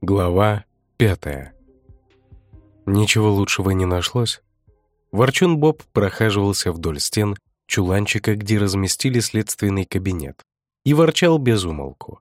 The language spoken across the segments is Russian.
Глава пятая. Ничего лучшего не нашлось. Ворчун Боб прохаживался вдоль стен чуланчика, где разместили следственный кабинет, и ворчал без умолку.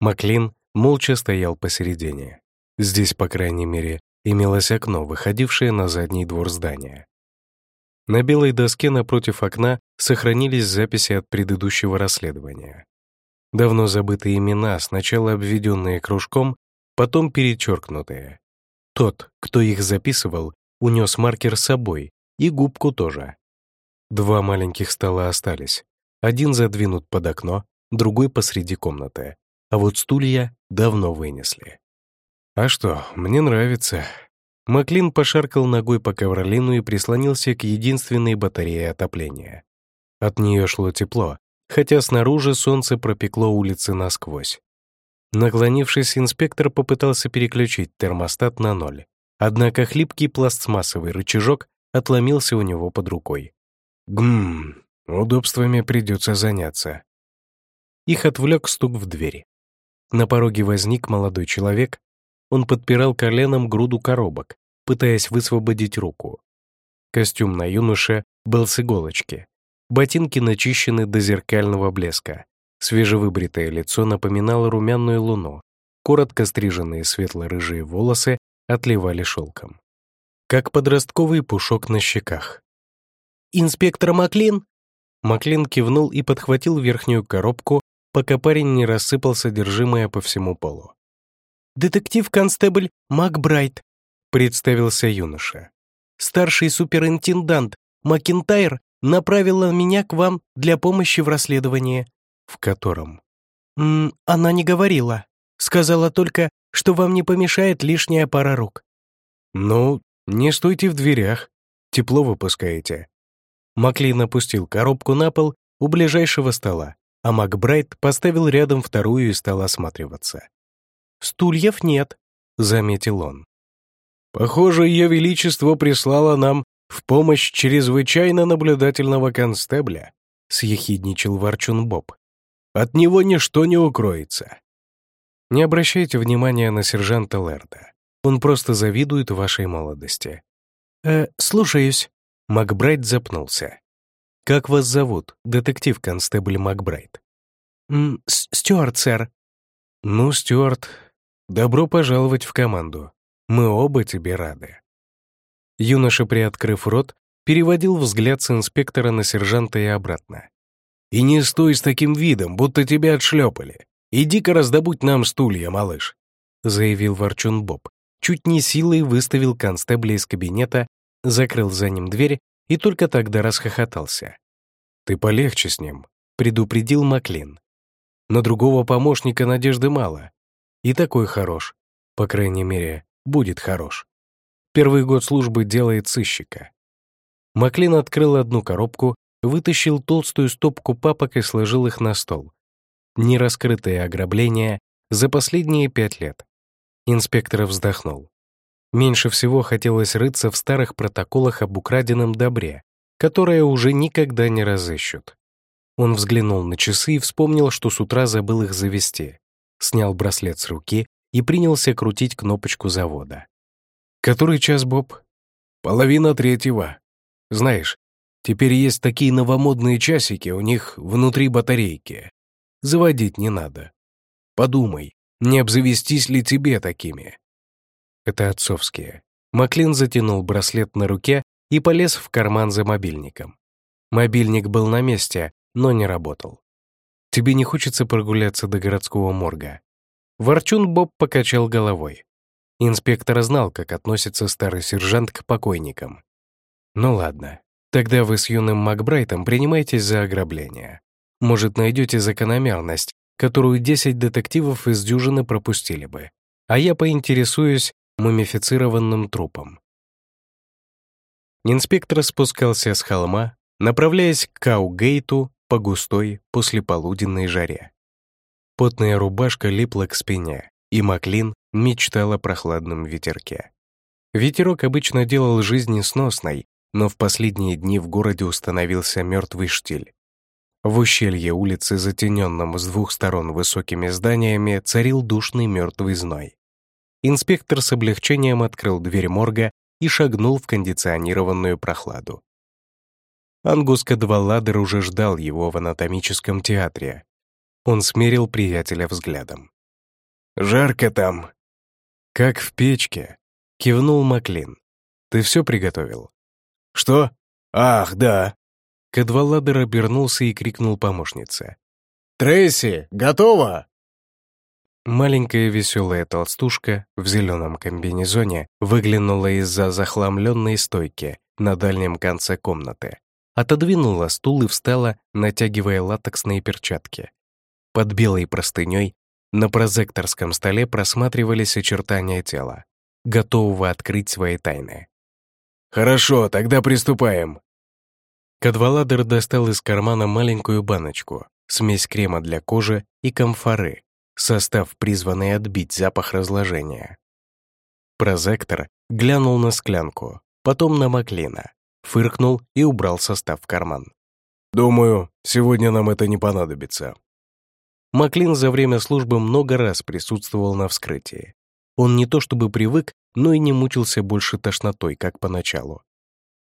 Маклин молча стоял посередине. Здесь, по крайней мере, имелось окно, выходившее на задний двор здания. На белой доске напротив окна сохранились записи от предыдущего расследования. Давно забытые имена, сначала обведенные кружком, потом перечеркнутые. Тот, кто их записывал, унес маркер с собой, и губку тоже. Два маленьких стола остались. Один задвинут под окно, другой посреди комнаты. А вот стулья давно вынесли. «А что, мне нравится». Маклин пошаркал ногой по ковролину и прислонился к единственной батарее отопления. От нее шло тепло, хотя снаружи солнце пропекло улицы насквозь. Наклонившись, инспектор попытался переключить термостат на ноль. Однако хлипкий пластмассовый рычажок отломился у него под рукой. Гм, удобствами придется заняться. Их отвлек стук в двери. На пороге возник молодой человек. Он подпирал коленом груду коробок, пытаясь высвободить руку. Костюм на юноше был с иголочки. Ботинки начищены до зеркального блеска. Свежевыбритое лицо напоминало румяную луну. Коротко стриженные светло-рыжие волосы отливали шелком. Как подростковый пушок на щеках. «Инспектор Маклин?» Маклин кивнул и подхватил верхнюю коробку, пока парень не рассыпал содержимое по всему полу. «Детектив-констебль Макбрайт», — представился юноша. «Старший суперинтендант Макинтайр направила меня к вам для помощи в расследовании». «В котором?» М «Она не говорила. Сказала только, что вам не помешает лишняя пара рук». «Ну, не стойте в дверях. Тепло выпускаете». Маклин опустил коробку на пол у ближайшего стола, а Макбрайт поставил рядом вторую и стал осматриваться. «Стульев нет», — заметил он. «Похоже, Ее Величество прислало нам в помощь чрезвычайно наблюдательного констебля», — съехидничал Ворчун Боб. От него ничто не укроется. Не обращайте внимания на сержанта Лерда. Он просто завидует вашей молодости. «Э, слушаюсь». Макбрайт запнулся. «Как вас зовут, детектив-констебль Макбрайт?» «М «Стюарт, сэр». «Ну, Стюарт, добро пожаловать в команду. Мы оба тебе рады». Юноша, приоткрыв рот, переводил взгляд с инспектора на сержанта и обратно. И не стой с таким видом, будто тебя отшлепали. Иди-ка раздобудь нам стулья, малыш», — заявил Ворчун Боб. Чуть не силой выставил констебля из кабинета, закрыл за ним дверь и только тогда расхохотался. «Ты полегче с ним», — предупредил Маклин. «На другого помощника надежды мало. И такой хорош. По крайней мере, будет хорош. Первый год службы делает сыщика». Маклин открыл одну коробку вытащил толстую стопку папок и сложил их на стол. Нераскрытые ограбления за последние пять лет. Инспектор вздохнул. Меньше всего хотелось рыться в старых протоколах об украденном добре, которое уже никогда не разыщут. Он взглянул на часы и вспомнил, что с утра забыл их завести. Снял браслет с руки и принялся крутить кнопочку завода. «Который час, Боб?» «Половина третьего. Знаешь, Теперь есть такие новомодные часики, у них внутри батарейки. Заводить не надо. Подумай, не обзавестись ли тебе такими? Это отцовские. Маклин затянул браслет на руке и полез в карман за мобильником. Мобильник был на месте, но не работал. Тебе не хочется прогуляться до городского морга? Ворчун Боб покачал головой. Инспектор знал, как относится старый сержант к покойникам. Ну ладно, Тогда вы с юным Макбрайтом принимаетесь за ограбление. Может, найдете закономерность, которую 10 детективов из дюжины пропустили бы. А я поинтересуюсь мумифицированным трупом. Инспектор спускался с холма, направляясь к Каугейту по густой послеполуденной жаре. Потная рубашка липла к спине, и Маклин мечтал о прохладном ветерке. Ветерок обычно делал жизнь несносной, но в последние дни в городе установился мертвый штиль. В ущелье улицы, затененном с двух сторон высокими зданиями, царил душный мертвый зной. Инспектор с облегчением открыл дверь морга и шагнул в кондиционированную прохладу. Ангус Кадваладер уже ждал его в анатомическом театре. Он смерил приятеля взглядом. «Жарко там». «Как в печке», — кивнул Маклин. «Ты все приготовил?» «Что? Ах, да». Кадваладер обернулся и крикнул помощнице. «Трейси, готово!» Маленькая веселая толстушка в зеленом комбинезоне выглянула из-за захламленной стойки на дальнем конце комнаты, отодвинула стул и встала, натягивая латексные перчатки. Под белой простыней на прозекторском столе просматривались очертания тела, готового открыть свои тайны. «Хорошо, тогда приступаем». Кадваладер достал из кармана маленькую баночку, смесь крема для кожи и камфоры, состав, призванный отбить запах разложения. Прозектор глянул на склянку, потом на Маклина, фыркнул и убрал состав в карман. «Думаю, сегодня нам это не понадобится». Маклин за время службы много раз присутствовал на вскрытии. Он не то чтобы привык, но и не мучился больше тошнотой, как поначалу.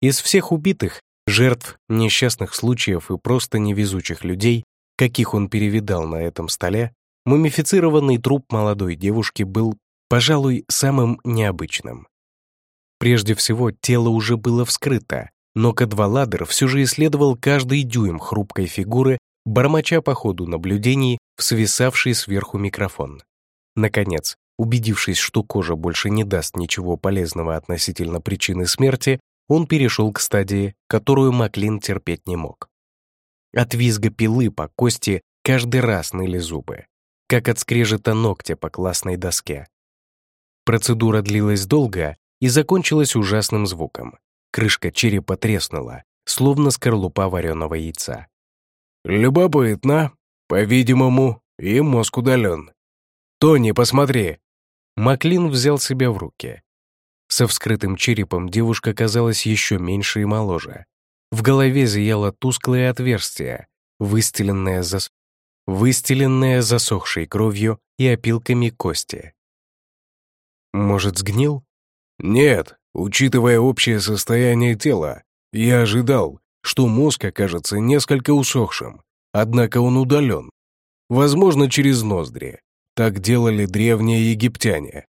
Из всех убитых, жертв, несчастных случаев и просто невезучих людей, каких он перевидал на этом столе, Мумифицированный труп молодой девушки был, пожалуй, самым необычным. Прежде всего, тело уже было вскрыто, но Кадваладер все же исследовал каждый дюйм хрупкой фигуры, бормоча по ходу наблюдений в свисавший сверху микрофон. Наконец, убедившись, что кожа больше не даст ничего полезного относительно причины смерти, он перешел к стадии, которую Маклин терпеть не мог. От визга пилы по кости каждый раз ныли зубы как от скрежета ногтя по классной доске. Процедура длилась долго и закончилась ужасным звуком. Крышка черепа треснула, словно скорлупа вареного яйца. «Любопытно. По-видимому, и мозг удален. Тони, посмотри!» Маклин взял себя в руки. Со вскрытым черепом девушка казалась еще меньше и моложе. В голове зияло тусклое отверстие, выстеленное зас выстеленные засохшей кровью и опилками кости. Может, сгнил? Нет, учитывая общее состояние тела, я ожидал, что мозг окажется несколько усохшим, однако он удален. Возможно, через ноздри. Так делали древние египтяне.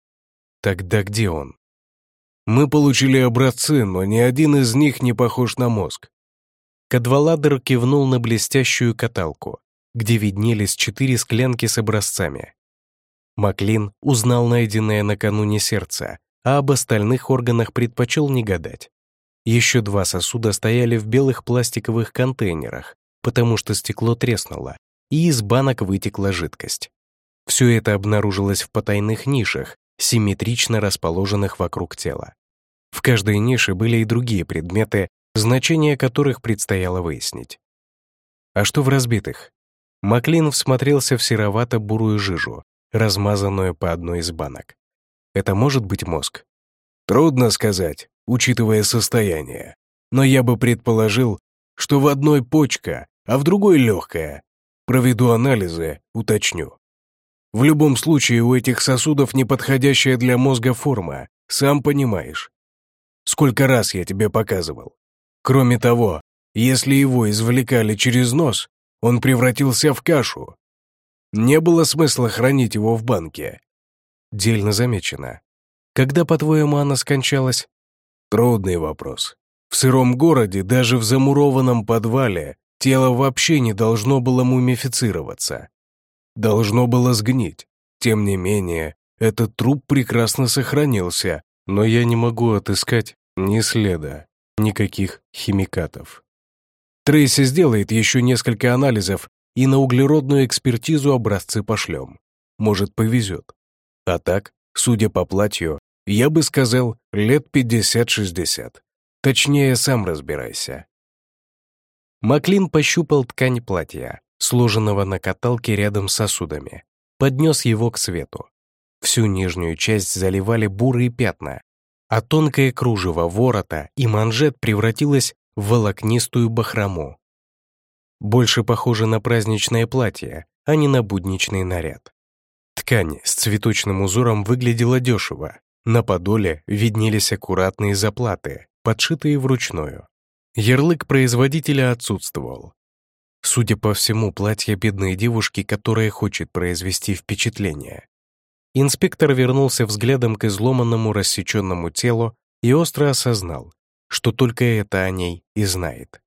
Тогда где он? Мы получили образцы, но ни один из них не похож на мозг. Кадваладер кивнул на блестящую каталку, где виднелись четыре склянки с образцами. Маклин узнал найденное накануне сердце, а об остальных органах предпочел не гадать. Еще два сосуда стояли в белых пластиковых контейнерах, потому что стекло треснуло, и из банок вытекла жидкость. Все это обнаружилось в потайных нишах, симметрично расположенных вокруг тела. В каждой нише были и другие предметы, значение которых предстояло выяснить. А что в разбитых? Маклин всмотрелся в серовато-бурую жижу, размазанную по одной из банок. Это может быть мозг? Трудно сказать, учитывая состояние. Но я бы предположил, что в одной почка, а в другой легкая. Проведу анализы, уточню. В любом случае у этих сосудов неподходящая для мозга форма, сам понимаешь. Сколько раз я тебе показывал. Кроме того, если его извлекали через нос, он превратился в кашу. Не было смысла хранить его в банке. Дельно замечено. Когда, по-твоему, она скончалась? Трудный вопрос. В сыром городе, даже в замурованном подвале, тело вообще не должно было мумифицироваться. Должно было сгнить. Тем не менее, этот труп прекрасно сохранился, но я не могу отыскать ни следа, никаких химикатов. Трейси сделает еще несколько анализов и на углеродную экспертизу образцы пошлем. Может, повезет. А так, судя по платью, я бы сказал, лет 50-60. Точнее, сам разбирайся. Маклин пощупал ткань платья, сложенного на каталке рядом с сосудами, поднес его к свету. Всю нижнюю часть заливали бурые пятна, а тонкое кружево ворота и манжет превратилось в волокнистую бахрому. больше похоже на праздничное платье, а не на будничный наряд. Ткань с цветочным узором выглядела дешево. На подоле виднелись аккуратные заплаты, подшитые вручную. Ярлык производителя отсутствовал. Судя по всему, платье бедной девушки, которая хочет произвести впечатление. Инспектор вернулся взглядом к изломанному рассеченному телу и остро осознал, что только это о ней и знает.